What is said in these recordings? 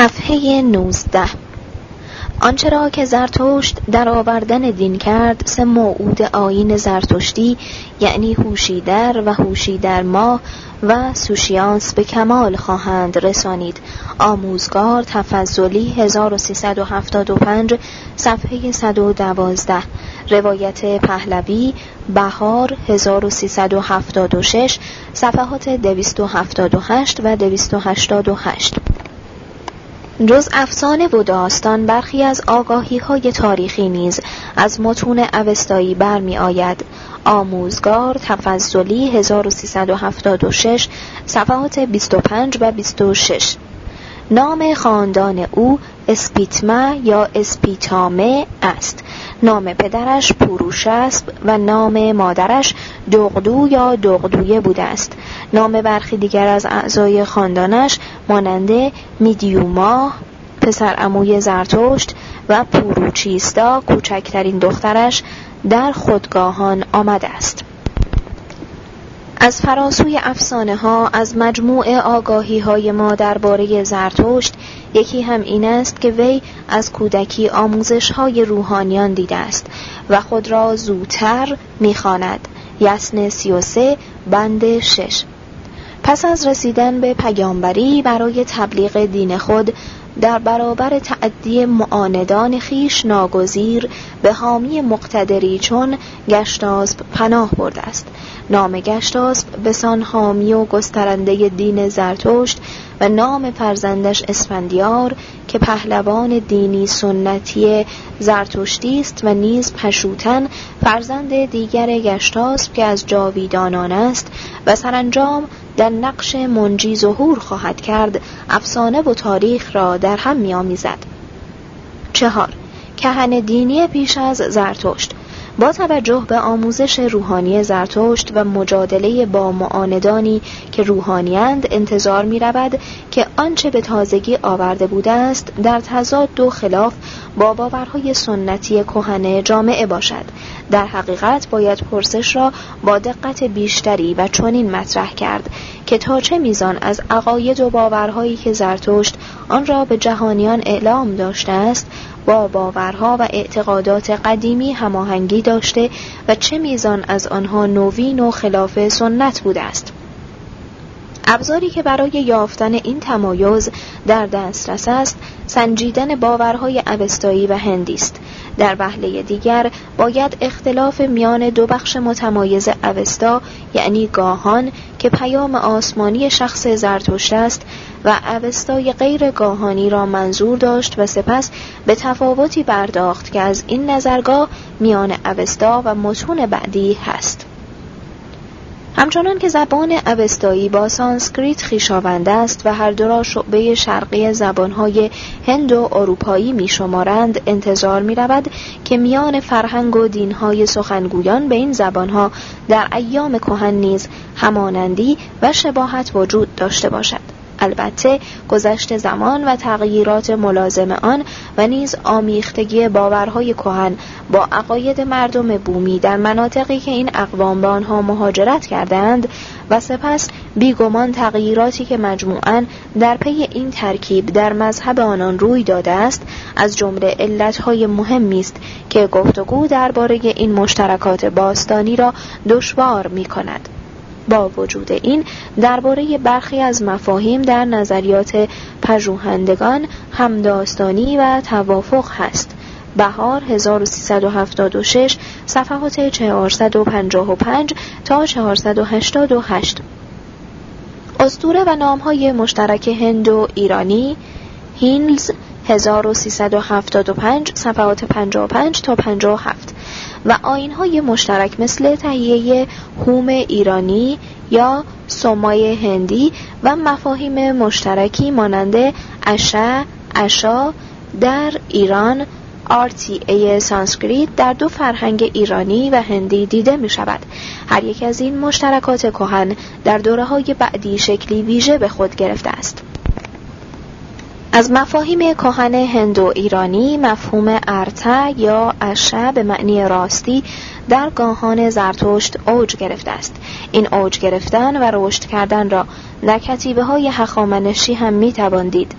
صفحه 19 آنچه را که زرتشت در آوردن دین کرد سه موعود آین زرتشتی یعنی هوشیدر و هوشیدر ماه و سوشیانس به کمال خواهند رسانید. آموزگار تفضلی 1375 صفحه 112 روایت پهلوی بهار 1376 صفحات 278 و 288 جز افسانه و داستان برخی از آگاهی های تاریخی نیز از متون اوستایی برمی آید آموزگار تفضلی 1376 صفحات 25 و 26 نام خاندان او اسپیتما یا اسپیتامه است. نام پدرش پوروشسب و نام مادرش دغدو یا دغدویه بوده است. نام برخی دیگر از اعضای خاندانش ماننده میدیوما پسر اموی زرتشت و پوروچیستا کوچکترین دخترش در خودگاهان آمده است. از فراسوی افسانه ها از مجموع آگاهی های ما درباره زرتشت یکی هم این است که وی از کودکی آموزش های روحانیان دیده است و خود را زودتر می‌خواند. یسن سی و سه بند شش. پس از رسیدن به پیامبری برای تبلیغ دین خود در برابر تعدی معاندان خیش ناگزیر به حامی مقتدری چون گشتاسب پناه برده است. نام گشتاسب به سان حامی و گسترنده دین زرتشت و نام فرزندش اسفندیار که پهلوان دینی سنتی زرتشتی است و نیز پشوتن فرزند دیگر گشتاسب که از جاویدانان است و سرانجام در نقش منجی ظهور خواهد کرد افسانه و تاریخ را در هم میآمیزد. چهار کهن دینی پیش از زرتشت. با توجه به آموزش روحانی زرتشت و مجادله با معاندانی که روحانیند انتظار می رود که آنچه به تازگی آورده بوده است در تضاد و خلاف با باورهای سنتی کهن جامعه باشد. در حقیقت باید پرسش را با دقت بیشتری و چنین مطرح کرد که تا چه میزان از عقاید و باورهایی که زرتشت آن را به جهانیان اعلام داشته است با باورها و اعتقادات قدیمی هماهنگی داشته و چه میزان از آنها نوین و خلاف سنت بوده است. ابزاری که برای یافتن این تمایز در دسترس است سنجیدن باورهای اوستایی و هندی است. در وهله دیگر باید اختلاف میان دو بخش متمایز اوستا یعنی گاهان که پیام آسمانی شخص زرتشت است و اوستای غیر گاهانی را منظور داشت و سپس به تفاوتی پرداخت که از این نظرگاه میان اوستا و متون بعدی هست. همچنان که زبان اوستایی با سانسکریت خیشاوند است و هر دو را شعبه شرقی زبانهای هند و اروپایی می شمارند انتظار می رود که میان فرهنگ و دینهای سخنگویان به این زبانها در ایام کهن نیز همانندی و شباهت وجود داشته باشد. البته گذشت زمان و تغییرات ملازم آن و نیز آمیختگی باورهای کهن با عقاید مردم بومی در مناطقی که این اقوام به آنها مهاجرت کردند و سپس بیگمان تغییراتی که مجموعاً در پی این ترکیب در مذهب آنان روی داده است از جمله علتهای مهمی است که گفتگو درباره این مشترکات باستانی را دشوار می کند. با وجود این درباره برخی از مفاهیم در نظریات پژوهندگان همداستانی و توافق هست. بهار 1376 صفحات 455 تا 488 استوره و نامهای مشترک هند و ایرانی هینلز 1375 صفحات 55 تا 57 و های مشترک مثل تهیه هوم ایرانی یا سومای هندی و مفاهیم مشترکی مانند اشا، اشا در ایران ای سانسکریت در دو فرهنگ ایرانی و هندی دیده می شود. هر یک از این مشترکات کهن در دوره های بعدی شکلی ویژه به خود گرفته است. از مفاهیم کهن هندو ایرانی مفهوم ارته یا اشه به معنی راستی در گاهان زرتشت اوج گرفته است. این اوج گرفتن و رشد کردن را در کتیبه های هخامنشی هم می دید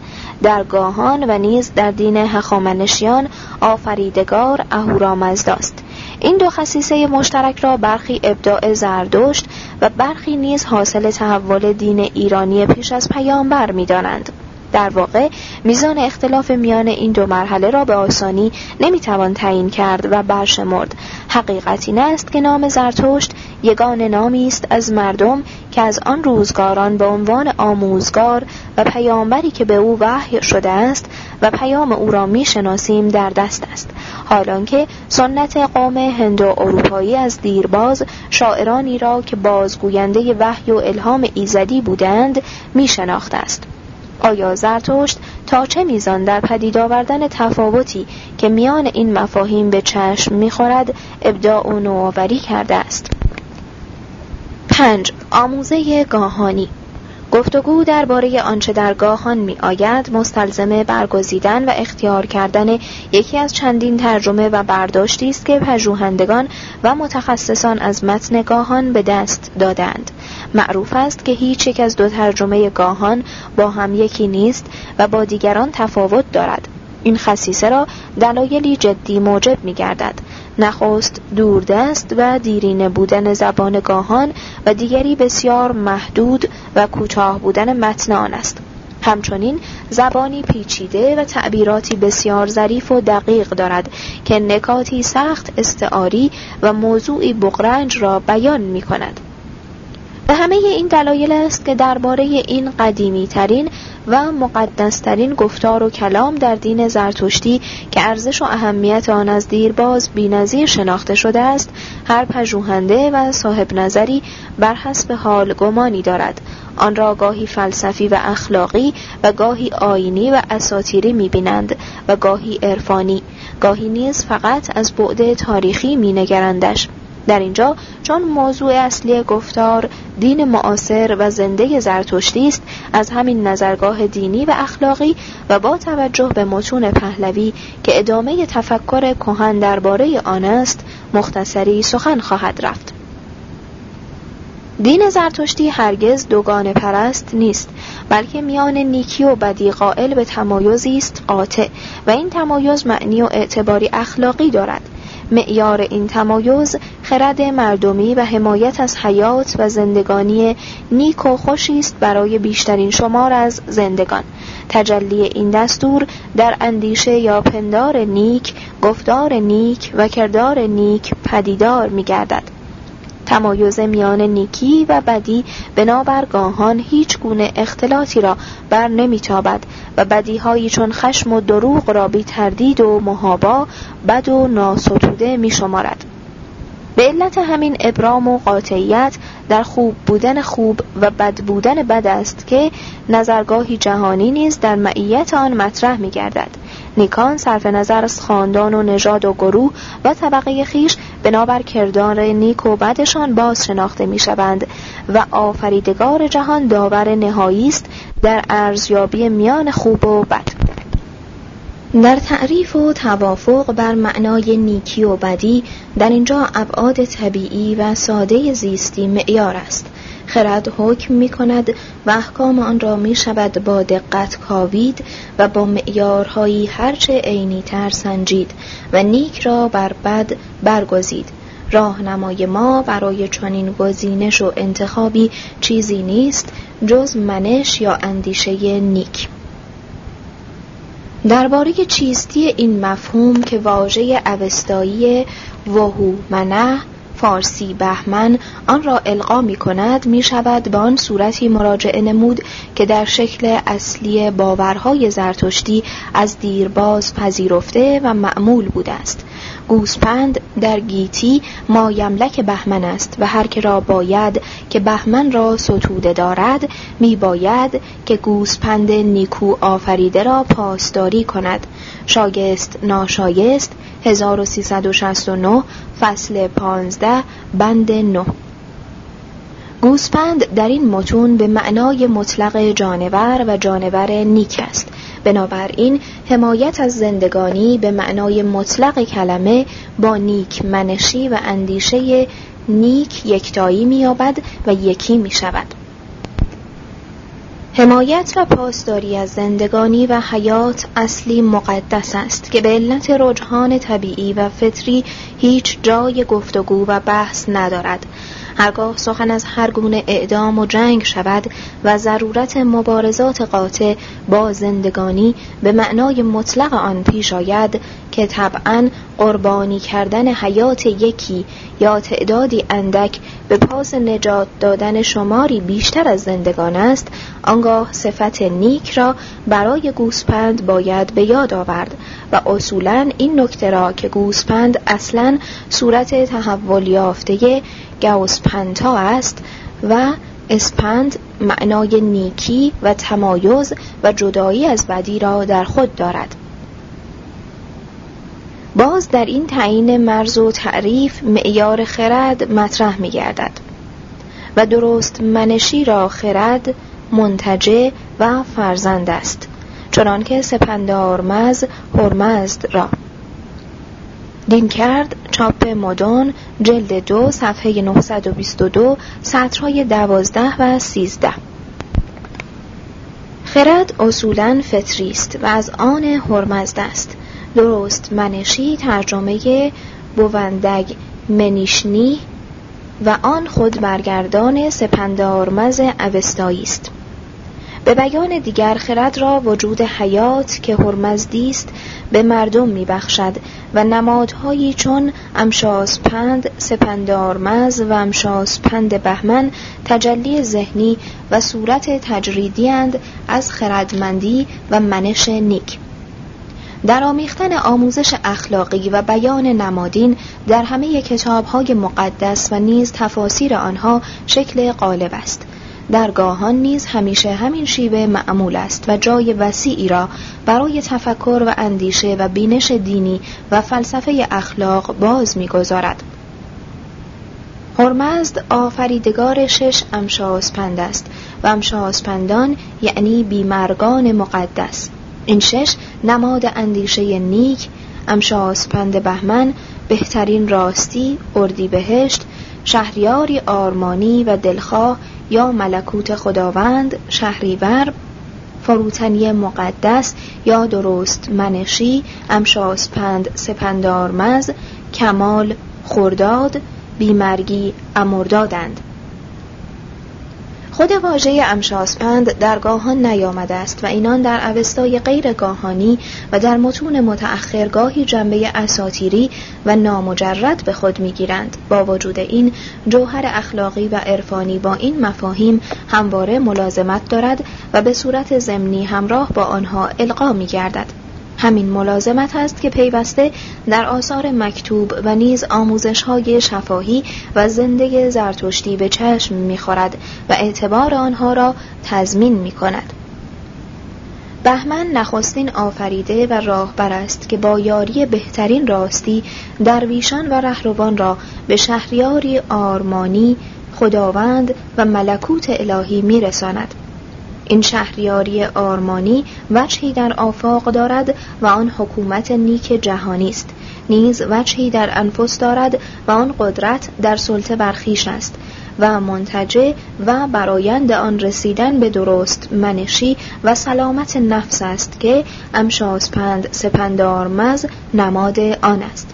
در گاهان و نیز در دین هخامنشیان آفریدگار اهورامزداست این دو خصیصه مشترک را برخی ابداع زردشت و برخی نیز حاصل تحول دین ایرانی پیش از پیامبر می دانند. در واقع میزان اختلاف میان این دو مرحله را به آسانی نمی‌توان تعیین کرد و برشمرد. حقیقت این است که نام زرتشت یگان نامی است از مردم که از آن روزگاران به عنوان آموزگار و پیامبری که به او وحی شده است و پیام او را می‌شناسیم در دست است. حالانکه سنت قوم هندو اروپایی از دیرباز شاعرانی را که بازگوینده وحی و الهام ایزدی بودند می شناخته است. آیا زرتشت تا چه میزان در پدید آوردن تفاوتی که میان این مفاهیم به چشم می‌خورد ابداع و نوآوری کرده است؟ پنج آموزه گاهانی گفتگو درباره آنچه در گاهان می آید مستلزم برگزیدن و اختیار کردن یکی از چندین ترجمه و برداشتی است که پژوهندگان و متخصصان از متن گاهان به دست دادند. معروف است که هیچ یک از دو ترجمه گاهان با هم یکی نیست و با دیگران تفاوت دارد. این خصیصه را دلایلی جدی موجب می گردد نخست دوردست و دیرینه بودن زبان گاهان و دیگری بسیار محدود و کوتاه بودن متن آن است. همچنین زبانی پیچیده و تعبیراتی بسیار ظریف و دقیق دارد که نکاتی سخت استعاری و موضوعی بغرنج را بیان می کند و همه این دلایل است که درباره این قدیمی ترین و مقدسترین گفتار و کلام در دین زرتشتی که ارزش و اهمیت آن از دیرباز بینظیر شناخته شده است هر پژوهنده و صاحب نظری بر حسب حال گمانی دارد. آن را گاهی فلسفی و اخلاقی و گاهی آینی و اساتیری می‌بینند و گاهی عرفانی گاهی نیز فقط از بعد تاریخی مینگرندش. در اینجا چون موضوع اصلی گفتار دین معاصر و زنده زرتشتی است از همین نظرگاه دینی و اخلاقی و با توجه به متون پهلوی که ادامه تفکر کهن درباره آن است مختصری سخن خواهد رفت. دین زرتشتی هرگز دوگان پرست نیست بلکه میان نیکی و بدی قائل به تمایزی است قاطع و این تمایز معنی و اعتباری اخلاقی دارد. معیار این تمایز خرد مردمی و حمایت از حیات و زندگانی نیک و خوشی است برای بیشترین شمار از زندگان. تجلی این دستور در اندیشه یا پندار نیک گفتار نیک و کردار نیک پدیدار می گردد تمایز میان نیکی و بدی بنابر گاهان هیچ گونه اختلاطی را بر نمیتابد و بدیهایی چون خشم و دروغ را بی تردید و محابا بد و ناستوده می شمارد. به علت همین ابرام و قاطعیت در خوب بودن خوب و بد بودن بد است که نظرگاهی جهانی نیز در معیت آن مطرح می گردد. نیکان صرف نظر از خاندان و نژاد و گروه و طبقه خیش بنابر کردار نیک و بدشان باز شناخته می شوند و آفریدگار جهان داور نهایی است در ارزیابی میان خوب و بد در تعریف و توافق بر معنای نیکی و بدی در اینجا ابعاد طبیعی و ساده زیستی معیار است. خرد حکم می کند و احکام آن را می شود با دقت کاوید و با معیارهایی هرچه عینی تر سنجید و نیک را بر بد برگزید. راهنمای ما برای چنین گزینش و انتخابی چیزی نیست جز منش یا اندیشه نیک. درباره چیستی این مفهوم که واژه اوستایی وهو منه فارسی بهمن آن را القا می کند می شود به آن صورتی مراجعه نمود که در شکل اصلی باورهای زرتشتی از دیرباز پذیرفته و معمول بوده است. گوسپند در گیتی مایملک بهمن است و هر که را باید که بهمن را ستوده دارد می باید که گوسپند نیکو آفریده را پاسداری کند. شایست ناشایست 1369 فصل 15 بند 9 گوسپند در این متون به معنای مطلق جانور و جانور نیک است بنابراین حمایت از زندگانی به معنای مطلق کلمه با نیک منشی و اندیشه نیک یکتایی مییابد و یکی می شود. حمایت و پاسداری از زندگانی و حیات اصلی مقدس است که به علت رجحان طبیعی و فطری هیچ جای گفتگو و بحث ندارد. هرگاه سخن از هر گونه اعدام و جنگ شود و ضرورت مبارزات قاطع با زندگانی به معنای مطلق آن پیش آید که طبعا قربانی کردن حیات یکی یا تعدادی اندک به پاس نجات دادن شماری بیشتر از زندگان است آنگاه صفت نیک را برای گوسپند باید به یاد آورد و اصولا این نکته را که گوسپند اصلا صورت تحول یافته گوسپنتا است و اسپند معنای نیکی و تمایز و جدایی از بدی را در خود دارد. باز در این تعیین مرز و تعریف معیار خرد مطرح می گردد و درست منشی را خرد منتجه و فرزند است چنانکه سپندارمز هرمزد را. دین کرد چاپ مدون جلد دو صفحه 922 سطرهای دوازده و سیزده. خرد اصولا فطری است و از آن هرمزد است. درست منشی ترجمه بوندگ منیشنی و آن خود برگردان سپندارمز اوستایی است. به بیان دیگر خرد را وجود حیات که هرمزدی است به مردم میبخشد و نمادهایی چون امشاسپند سپندارمز و امشاسپند بهمن تجلی ذهنی و صورت تجریدی از خردمندی و منش نیک. در آمیختن آموزش اخلاقی و بیان نمادین در همه کتابهای مقدس و نیز تفاسیر آنها شکل غالب است. در گاهان نیز همیشه همین شیوه معمول است و جای وسیعی را برای تفکر و اندیشه و بینش دینی و فلسفه اخلاق باز می‌گذارد. هرمزد آفریدگار شش امشاسپند است و امشاسپندان یعنی بیمرگان مقدس. این شش نماد اندیشه نیک امشاسپند بهمن بهترین راستی اردیبهشت شهریاری آرمانی و دلخواه یا ملکوت خداوند شهریور فروتنی مقدس یا درست منشی امشاسپند سپندارمز کمال خرداد بیمرگی امردادند. خود واژه امشاسپند در گاهان نیامده است و اینان در اوستای غیر گاهانی و در متون متأخر گاهی جنبه اساتیری و نامجرد به خود می‌گیرند. با وجود این جوهر اخلاقی و عرفانی با این مفاهیم همواره ملازمت دارد و به صورت ضمنی همراه با آنها القا میگردد. همین ملازمت است که پیوسته در آثار مکتوب و نیز آموزش های شفاهی و زنده زرتشتی به چشم می‌خورد و اعتبار آنها را تضمین می کند. بهمن نخستین آفریده و راهبر است که با یاری بهترین راستی درویشان و رهروان را به شهریاری آرمانی خداوند و ملکوت الهی میرساند این شهریاری آرمانی وجهی در آفاق دارد و آن حکومت نیک جهانی است. نیز وجهی در انفس دارد و آن قدرت در سلطه برخیش است و منتجه و برایند آن رسیدن به درست منشی و سلامت نفس است که امشاسپند سپندارمز نماد آن است.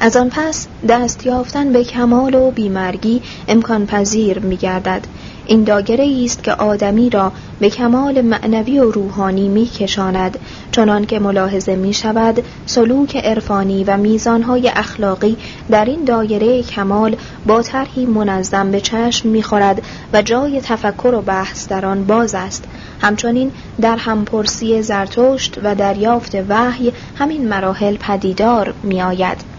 از آن پس دست یافتن به کمال و بیمرگی امکان پذیر می گردد این داگره است که آدمی را به کمال معنوی و روحانی می کشاند چنان که ملاحظه می شود سلوک عرفانی و میزانهای اخلاقی در این دایره کمال با طرحی منظم به چشم می خورد و جای تفکر و بحث در آن باز است. همچنین در همپرسی زرتشت و دریافت وحی همین مراحل پدیدار می آید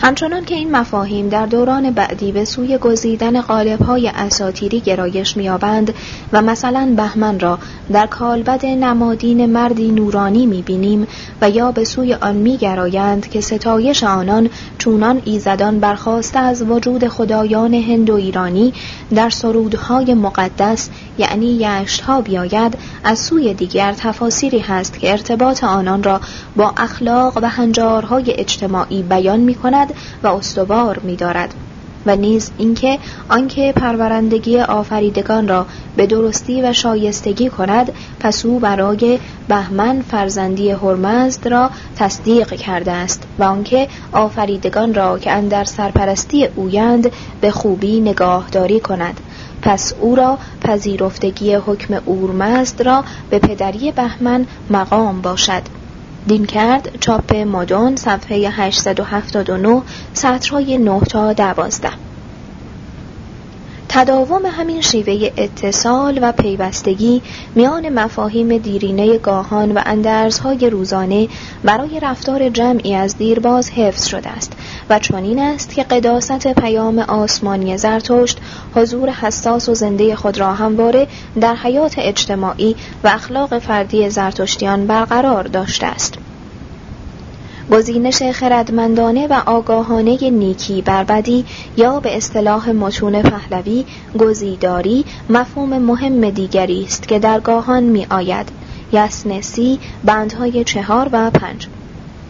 همچنان که این مفاهیم در دوران بعدی به سوی گزیدن قالب‌های اساتیری گرایش می‌یابند و مثلا بهمن را در کالبد نمادین مردی نورانی می‌بینیم و یا به سوی آن می‌گرایند که ستایش آنان چونان ایزدان برخواسته از وجود خدایان هند ایرانی در سرودهای مقدس یعنی یشتها بیاید از سوی دیگر تفاسیری هست که ارتباط آنان را با اخلاق و هنجارهای اجتماعی بیان می کند و استوار می دارد. و نیز اینکه آنکه پرورندگی آفریدگان را به درستی و شایستگی کند پس او برای بهمن فرزندی هرمزد را تصدیق کرده است و آنکه آفریدگان را که اندر سرپرستی اویند به خوبی نگاهداری کند پس او را پذیرفتگی حکم اورمزد را به پدری بهمن مقام باشد دین کرد چاپ مادون صفحه 879 سطرهای 9 تا 12 تداوم همین شیوه اتصال و پیوستگی میان مفاهیم دیرینه گاهان و اندرزهای روزانه برای رفتار جمعی از دیرباز حفظ شده است و چنین است که قداست پیام آسمانی زرتشت حضور حساس و زنده خود را همواره در حیات اجتماعی و اخلاق فردی زرتشتیان برقرار داشته است. گزینش خردمندانه و آگاهانه نیکی بر بدی یا به اصطلاح متون پهلوی گزیداری مفهوم مهم دیگری است که در گاهان می آید. یسنسی بندهای چهار و پنج.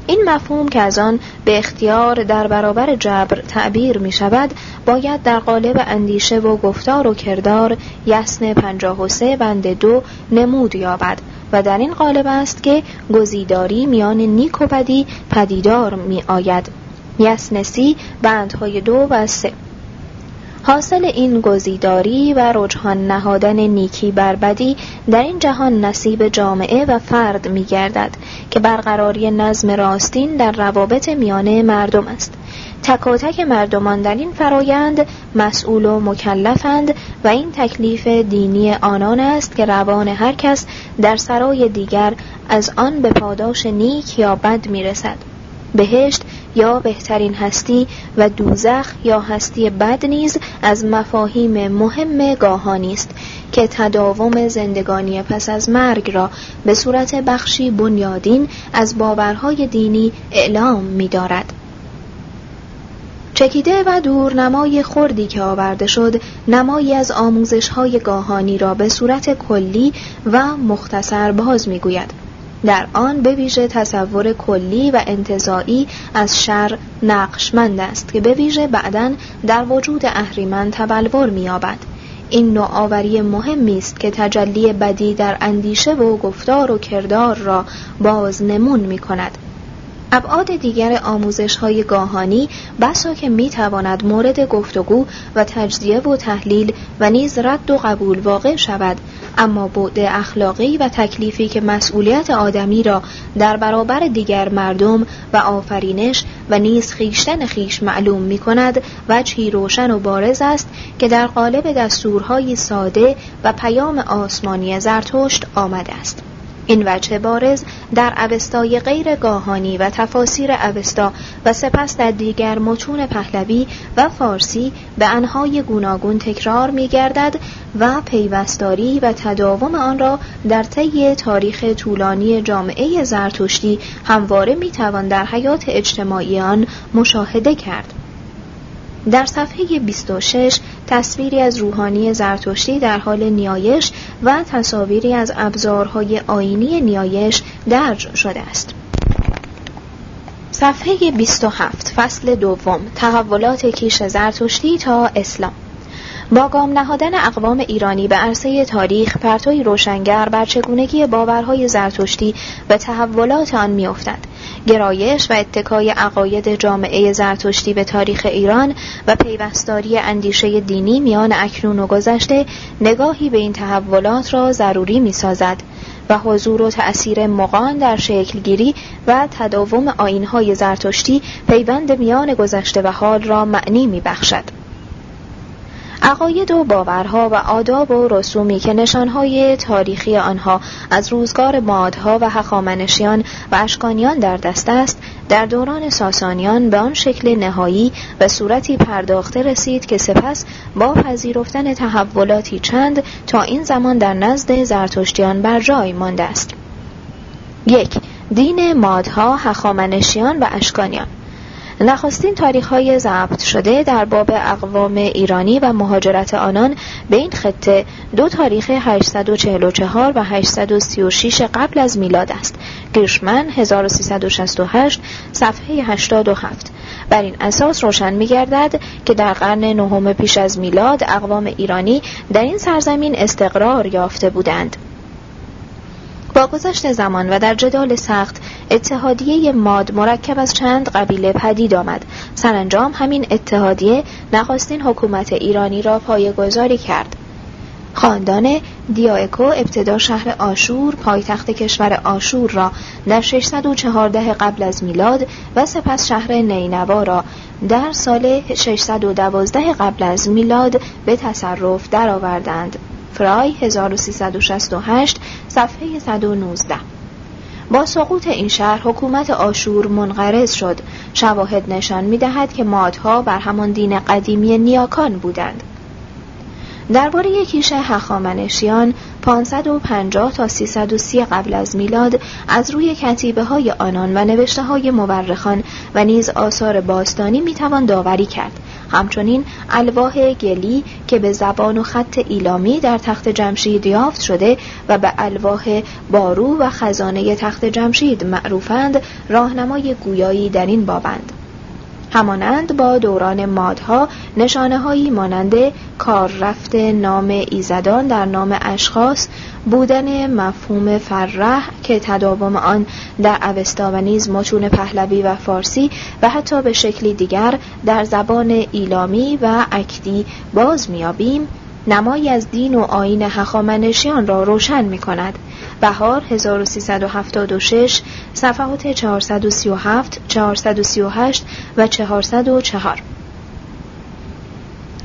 این مفهوم که از آن به اختیار در برابر جبر تعبیر می شود باید در قالب اندیشه و گفتار و کردار یسن پنجاه و سه بند دو نمود یابد. و در این قالب است که گزیداری میان نیک و بدی پدیدار می آید یسنسی بندهای دو و سه. حاصل این گزیداری و رجحان نهادن نیکی بر بدی در این جهان نصیب جامعه و فرد می گردد که برقراری نظم راستین در روابط میانه مردم است. تکاتک مردمان در این فرایند مسئول و مکلفند و این تکلیف دینی آنان است که روان هر کس در سرای دیگر از آن به پاداش نیک یا بد می‌رسد. بهشت یا بهترین هستی و دوزخ یا هستی بد نیز از مفاهیم مهم گاهانی است که تداوم زندگانی پس از مرگ را به صورت بخشی بنیادین از باورهای دینی اعلام می دارد. چکیده و دورنمای خردی که آورده شد نمایی از آموزش های گاهانی را به صورت کلی و مختصر باز می‌گوید در آن به ویژه تصور کلی و انتظایی از شر نقشمند است که به ویژه بعدا در وجود اهریمن تبلور مییابد. این نوآوری مهمی است که تجلی بدی در اندیشه و گفتار و کردار را باز نمون می کند ابعاد دیگر آموزش های گاهانی بسا که می تواند مورد گفتگو و تجزیه و تحلیل و نیز رد و قبول واقع شود اما بعد اخلاقی و تکلیفی که مسئولیت آدمی را در برابر دیگر مردم و آفرینش و نیز خیشتن خیش معلوم می کند و چی روشن و بارز است که در قالب دستورهای ساده و پیام آسمانی زرتشت آمده است. این وجه بارز در اوستای غیر گاهانی و تفاسیر اوستا و سپس در دیگر متون پهلوی و فارسی به انهای گوناگون تکرار می گردد و پیوستاری و تداوم آن را در طی تاریخ طولانی جامعه زرتشتی همواره می توان در حیات اجتماعی آن مشاهده کرد. در صفحه 26 تصویری از روحانی زرتشتی در حال نیایش و تصاویری از ابزارهای آینی نیایش درج شده است. صفحه 27 فصل دوم تحولات کیش زرتشتی تا اسلام با گام نهادن اقوام ایرانی به عرصه تاریخ پرتوی روشنگر بر چگونگی باورهای زرتشتی و تحولات آن میافتد گرایش و اتکای عقاید جامعه زرتشتی به تاریخ ایران و پیوستاری اندیشه دینی میان اکنون و گذشته نگاهی به این تحولات را ضروری می سازد و حضور و تأثیر مقان در شکلگیری و تداوم آینهای زرتشتی پیوند میان گذشته و حال را معنی می بخشد. عقاید و باورها و آداب و رسومی که نشانهای تاریخی آنها از روزگار مادها و هخامنشیان و اشکانیان در دست است در دوران ساسانیان به آن شکل نهایی و صورتی پرداخته رسید که سپس با پذیرفتن تحولاتی چند تا این زمان در نزد زرتشتیان بر جای مانده است. یک دین مادها هخامنشیان و اشکانیان. نخستین تاریخ های ضبط شده در باب اقوام ایرانی و مهاجرت آنان به این خطه دو تاریخ 844 و 836 قبل از میلاد است. گیرشمن 1368 صفحه 87 بر این اساس روشن می گردد که در قرن نهم پیش از میلاد اقوام ایرانی در این سرزمین استقرار یافته بودند. با گذشت زمان و در جدال سخت اتحادیه ماد مرکب از چند قبیله پدید آمد. سرانجام همین اتحادیه نخستین حکومت ایرانی را پایگذاری کرد. خاندان دیائکو ابتدا شهر آشور پایتخت کشور آشور را در 614 قبل از میلاد و سپس شهر نینوا را در سال 612 قبل از میلاد به تصرف درآوردند. فرای 1368 صفحه 119 با سقوط این شهر حکومت آشور منقرض شد. شواهد نشان می دهد که مادها بر همان دین قدیمی نیاکان بودند. درباره کیش هخامنشیان 550 تا 330 قبل از میلاد از روی کتیبه های آنان و نوشته های مورخان و نیز آثار باستانی می‌توان داوری کرد. همچنین الواح گلی که به زبان و خط ایلامی در تخت جمشید یافت شده و به الواح بارو و خزانه تخت جمشید معروفند راهنمای گویایی در این بابند. همانند با دوران مادها نشانه هایی مانند کار رفت نام ایزدان در نام اشخاص بودن مفهوم فرح که تداوم آن در اوستا و نیز متون پهلوی و فارسی و حتی به شکلی دیگر در زبان ایلامی و اکدی باز میابیم نمایی از دین و آین هخامنشیان را روشن می کند. بهار 1376 صفحات 437 438 و 404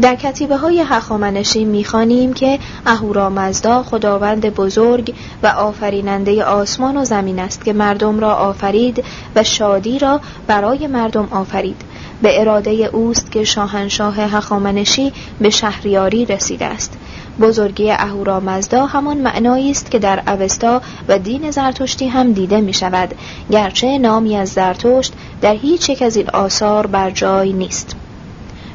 در کتیبه های هخامنشی می‌خوانیم که اهورامزدا خداوند بزرگ و آفریننده آسمان و زمین است که مردم را آفرید و شادی را برای مردم آفرید به اراده اوست که شاهنشاه هخامنشی به شهریاری رسیده است. بزرگی اهورامزدا همان معنایی است که در اوستا و دین زرتشتی هم دیده می شود گرچه نامی از زرتشت در هیچ یک از این آثار بر جای نیست.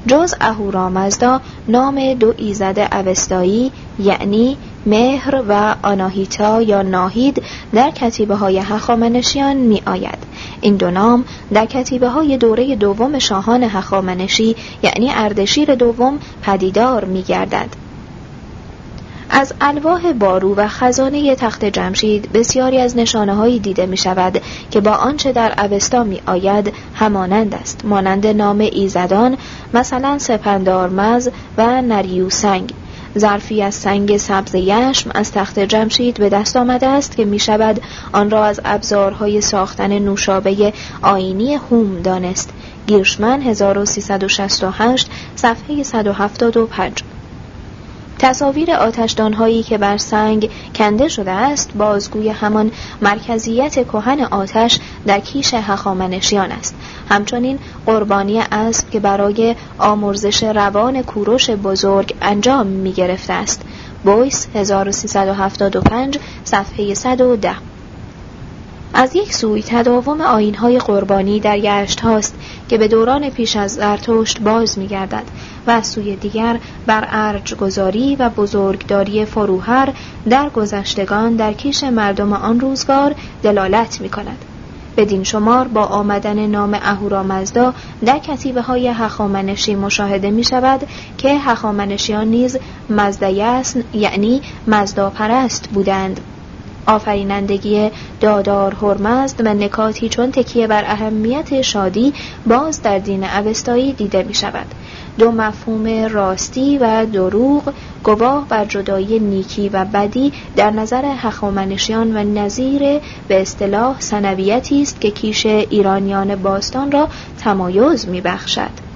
جز اهورامزدا نام دو ایزد اوستایی یعنی مهر و آناهیتا یا ناهید در کتیبه های هخامنشیان می آید. این دو نام در کتیبه های دوره دوم شاهان هخامنشی یعنی اردشیر دوم پدیدار می گردد. از الواح بارو و خزانه تخت جمشید بسیاری از نشانه هایی دیده می شود که با آنچه در اوستا می آید همانند است مانند نام ایزدان مثلا سپندارمز و نریوسنگ ظرفی از سنگ سبز یشم از تخت جمشید به دست آمده است که می شود آن را از ابزارهای ساختن نوشابه آینی هوم دانست. گیرشمن 1368 صفحه 175 تصاویر آتشدانهایی که بر سنگ کنده شده است بازگوی همان مرکزیت کهن آتش در کیش هخامنشیان است. همچنین قربانی اسب که برای آمرزش روان کوروش بزرگ انجام می گرفته است. بویس 1375 صفحه 110 از یک سوی تداوم آینهای قربانی در یشت هاست که به دوران پیش از زرتشت باز می گردد و از سوی دیگر بر ارج گذاری و بزرگداری فروهر در گذشتگان در کیش مردم آن روزگار دلالت می کند. بدین شمار با آمدن نام اهورامزدا در کتیبه های هخامنشی مشاهده می شود که هخامنشیان نیز مزدیسن یعنی مزدا پرست بودند آفرینندگی دادار هرمزد و نکاتی چون تکیه بر اهمیت شادی باز در دین اوستایی دیده می شود دو مفهوم راستی و دروغ گواه بر جدایی نیکی و بدی در نظر هخامنشیان و نظیر به اصطلاح سنویتی است که کیش ایرانیان باستان را تمایز می بخشد.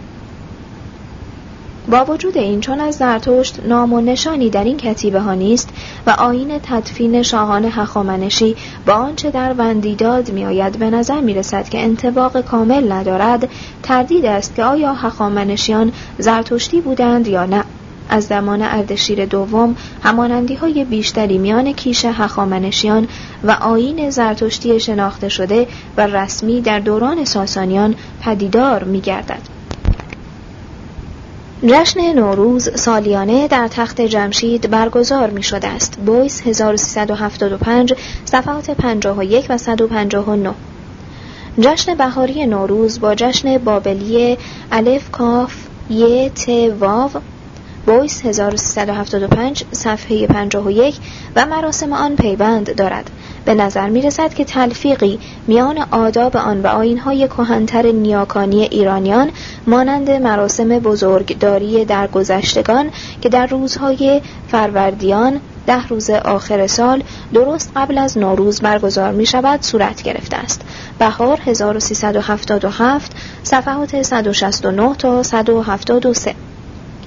با وجود این چون از زرتشت نام و نشانی در این کتیبه ها نیست و آین تدفین شاهان هخامنشی با آنچه در وندیداد میآید به نظر می رسد که انتباق کامل ندارد تردید است که آیا هخامنشیان زرتشتی بودند یا نه از زمان اردشیر دوم همانندی های بیشتری میان کیش هخامنشیان و آین زرتشتی شناخته شده و رسمی در دوران ساسانیان پدیدار می گردد. جشن نوروز سالیانه در تخت جمشید برگزار می شده است. بویس 1375 صفحات 51 و 159 جشن بهاری نوروز با جشن بابلی الف کاف ی ت واو بویس 1375 صفحه 51 و مراسم آن پیوند دارد به نظر می رسد که تلفیقی میان آداب آن و آینهای کهنتر نیاکانی ایرانیان مانند مراسم بزرگداری در گذشتگان که در روزهای فروردیان ده روز آخر سال درست قبل از نوروز برگزار می شود صورت گرفته است. بهار 1377 صفحات 169 تا 173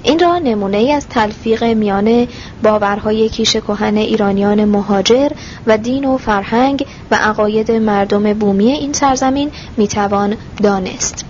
این را نمونه ای از تلفیق میان باورهای کیش کهن ایرانیان مهاجر و دین و فرهنگ و عقاید مردم بومی این سرزمین می‌توان دانست.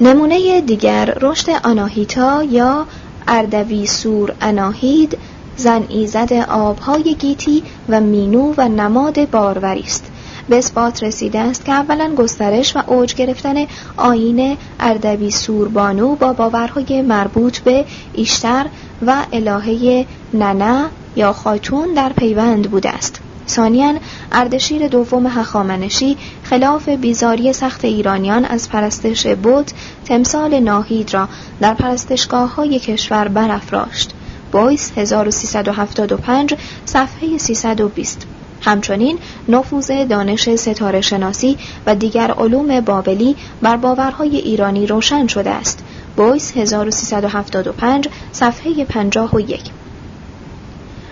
نمونه دیگر رشد آناهیتا یا اردوی سور اناهید زن ایزد آبهای گیتی و مینو و نماد باروری است به اثبات رسیده است که اولا گسترش و اوج گرفتن آین اردبی سوربانو با باورهای مربوط به ایشتر و الهه ننه یا خاتون در پیوند بوده است. ثانیا اردشیر دوم هخامنشی خلاف بیزاری سخت ایرانیان از پرستش بود تمثال ناهید را در پرستشگاه های کشور برافراشت. بویس 1375 صفحه 320 همچنین نفوذ دانش ستاره شناسی و دیگر علوم بابلی بر باورهای ایرانی روشن شده است. بویس 1375 صفحه 51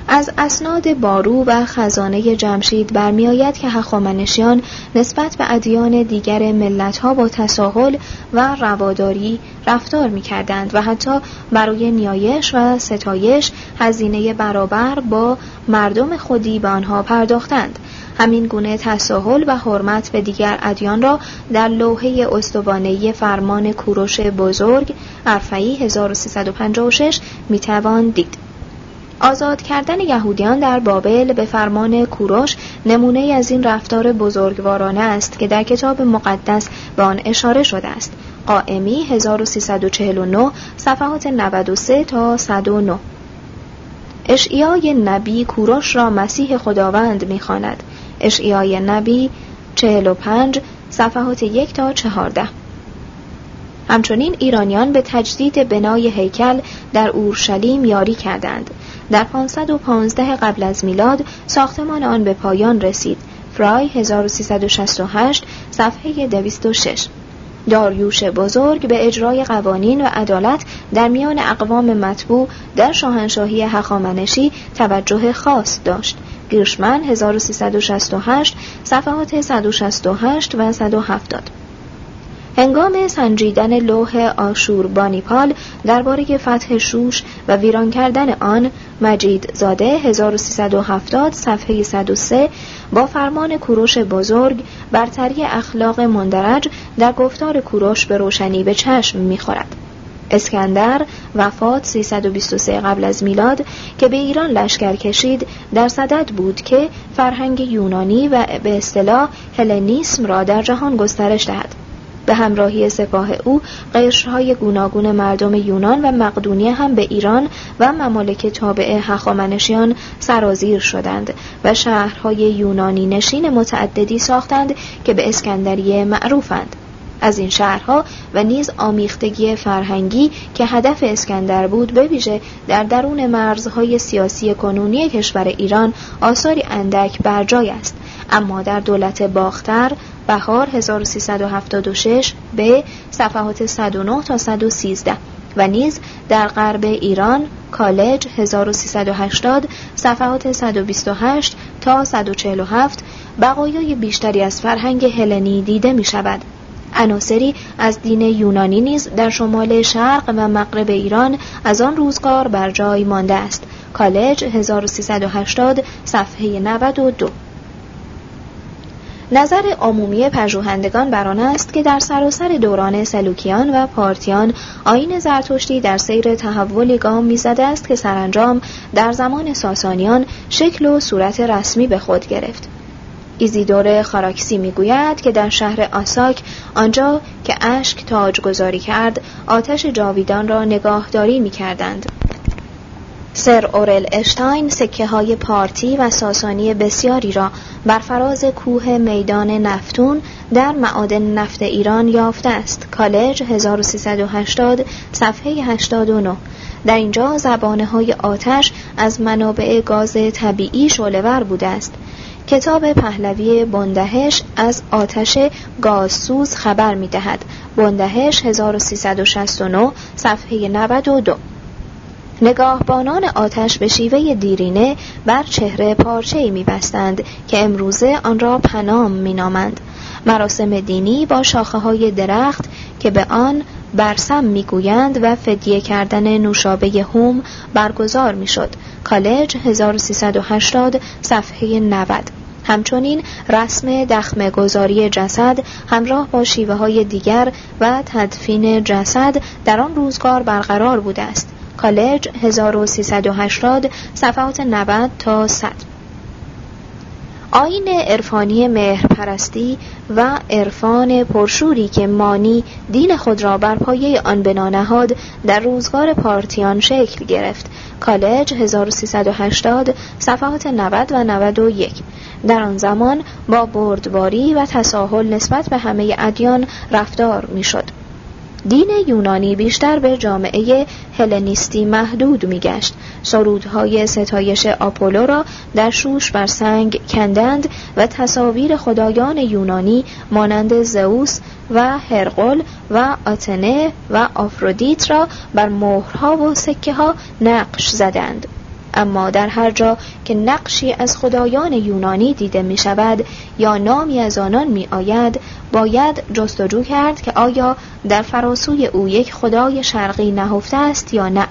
از اسناد بارو و خزانه جمشید برمیآید که هخامنشیان نسبت به ادیان دیگر ملتها با تساهل و رواداری رفتار می کردند و حتی برای نیایش و ستایش هزینه برابر با مردم خودی به آنها پرداختند. همین گونه تساهل و حرمت به دیگر ادیان را در لوحه استوانه فرمان کوروش بزرگ ارفعی 1356 می‌توان دید. آزاد کردن یهودیان در بابل به فرمان کوروش نمونه از این رفتار بزرگوارانه است که در کتاب مقدس به آن اشاره شده است. قائمی 1349 صفحات 93 تا 109 اشعیای نبی کوروش را مسیح خداوند می‌خواند. اشعیای نبی 45 صفحات 1 تا 14 همچنین ایرانیان به تجدید بنای هیکل در اورشلیم یاری کردند. در 515 قبل از میلاد ساختمان آن به پایان رسید. فرای 1368 صفحه 206 داریوش بزرگ به اجرای قوانین و عدالت در میان اقوام مطبوع در شاهنشاهی هخامنشی توجه خاص داشت. گیرشمن 1368 صفحات 168 و 170 هنگام سنجیدن لوح آشور بانیپال درباره فتح شوش و ویران کردن آن مجید زاده 1370 صفحه 103 با فرمان کوروش بزرگ برتری اخلاق مندرج در گفتار کوروش به روشنی به چشم می‌خورد. اسکندر وفات 323 قبل از میلاد که به ایران لشکر کشید در صدد بود که فرهنگ یونانی و به اصطلاح هلنیسم را در جهان گسترش دهد. به همراهی سپاه او قشرهای گوناگون مردم یونان و مقدونیه هم به ایران و ممالک تابع هخامنشیان سرازیر شدند و شهرهای یونانی نشین متعددی ساختند که به اسکندریه معروفند. از این شهرها و نیز آمیختگی فرهنگی که هدف اسکندر بود به ویژه در درون مرزهای سیاسی کنونی کشور ایران آثاری اندک بر جای است. اما در دولت باختر بهار 1376 به صفحات 109 تا 113 و نیز در غرب ایران کالج 1380 صفحات 128 تا 147 بقایای بیشتری از فرهنگ هلنی دیده می شود. عناصری از دین یونانی نیز در شمال شرق و مغرب ایران از آن روزگار بر جای مانده است کالج 1380 صفحه 92 نظر عمومی پژوهندگان بر آن است که در سراسر دوران سلوکیان و پارتیان آین زرتشتی در سیر تحولی گام می‌زده است که سرانجام در زمان ساسانیان شکل و صورت رسمی به خود گرفت ایزیدور خاراکسی می‌گوید که در شهر آساک آنجا که اشک تاج گذاری کرد آتش جاویدان را نگاهداری می کردند. سر اورل اشتاین سکه های پارتی و ساسانی بسیاری را بر فراز کوه میدان نفتون در معادن نفت ایران یافته است. کالج 1380 صفحه 89 در اینجا زبانه های آتش از منابع گاز طبیعی شعلهور بوده است. کتاب پهلوی بندهش از آتش گازسوز خبر می دهد. بندهش 1369 صفحه 92 نگاهبانان آتش به شیوه دیرینه بر چهره پارچه می بستند که امروزه آن را پنام می نامند. مراسم دینی با شاخه های درخت که به آن برسم می‌گویند و فدیه کردن نوشابه هوم برگزار می‌شد. کالج 1380 صفحه 90 همچنین رسم دخم گذاری جسد همراه با شیوه های دیگر و تدفین جسد در آن روزگار برقرار بوده است. کالج 1380 صفحات 90 تا 100 آین عرفانی مهرپرستی و عرفان پرشوری که مانی دین خود را بر پایه آن بنا نهاد در روزگار پارتیان شکل گرفت. کالج 1380 صفحات 90 و 91 در آن زمان با بردباری و تساهل نسبت به همه ادیان رفتار می‌شد. دین یونانی بیشتر به جامعه هلنیستی محدود میگشت. سرودهای ستایش آپولو را در شوش بر سنگ کندند و تصاویر خدایان یونانی مانند زئوس و هرقل و آتنه و آفرودیت را بر مهرها و سکه ها نقش زدند. اما در هر جا که نقشی از خدایان یونانی دیده می شود یا نامی از آنان می آید باید جستجو کرد که آیا در فراسوی او یک خدای شرقی نهفته است یا نه.